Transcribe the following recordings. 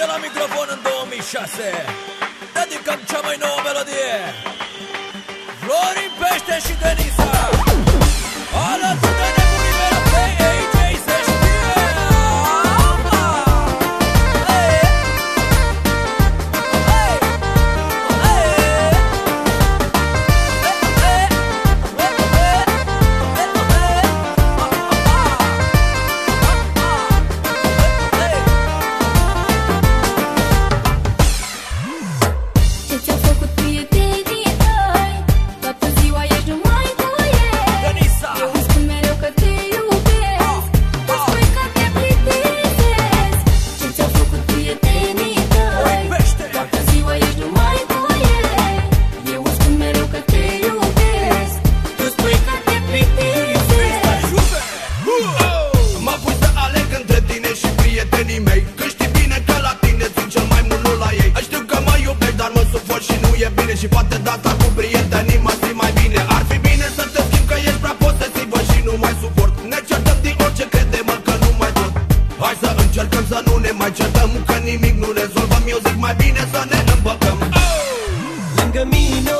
de la microfon în 2006 Dedicăm cea mai nouă melodie. Florin Pește și Denisa prietenii mei Că știi bine că la tine țin cel mai mult nu la ei Știu că mă iubești, dar mă suport și nu e bine. Și poate data cu prietenii mă simt mai bine. Ar fi bine să te schimb că ești prea posesivă și nu mai suport. Ne certăm din orice crede-mă că nu mai tot Hai să încercăm să nu ne mai certăm Că nimic nu rezolvăm. Eu zic mai bine să ne îmbăcăm Lângă mine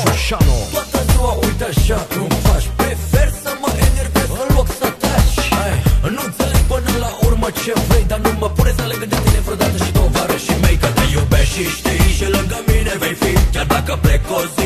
Șușano Toată ziua uite așa cum faci. Prefer să mă enervez în loc să taci Hai, Nu înțeleg până la urmă ce vrei Dar nu mă pune să aleg de tine vreodată și tovarășii mei Că te iubești și știi și lângă mine vei fi. Chiar dacă plec o zi